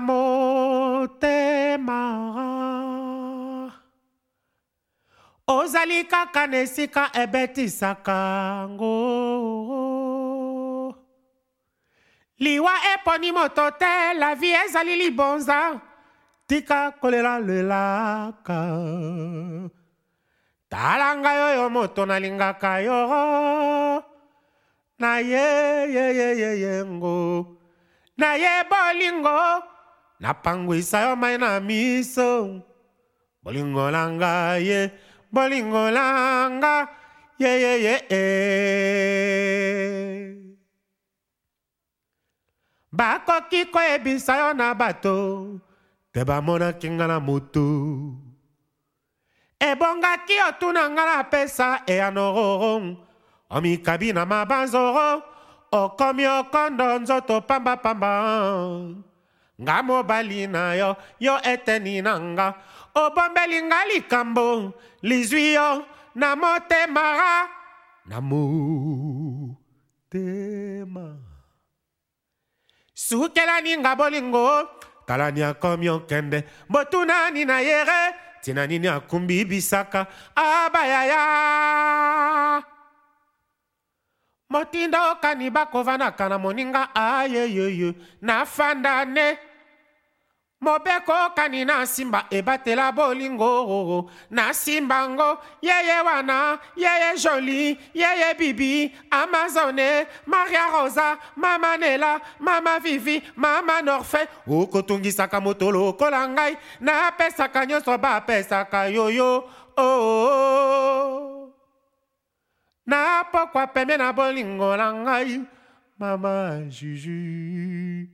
motema ozali kaka na esika ebetisaka ngo. Liwa eponi moto te la vie ezali libonza. Tika kolelalelaka tala ngai oyo moto nalingaka yo. Na ye ye ye ye ye na ye bolingo napangwisa yo mai na miso. Bolingo na ngai ye bolingo langa ye ye ye bakoki koyebisa yo na bato te bamonaki nga na motu ebongaki otuna nga napesa eyanororong omikabi na mabanzoro okomi okondo nzoto pambapamba nga mobali na yo yo eteni na nga obombeli nga likambo lizwi yo na motema na motema sukelani nga bolingo talani akomi okende. Botunani na yere tina nini akumbi bisaka. Abayaya motinda okani bakovanaka na moninga ayeyeye nafandane mobeko okani na simba ebatela bolingo. Na simba ngo yeye wana yeye joli yeye bibi. Amazone maria rosa mama nela mama vivi mama norfe. Okotungisaka moto lokola ngai napesaka nyonso bapesaka yoyo oh, oh, oh. Na napokwa pembe na bolingo langai mama juju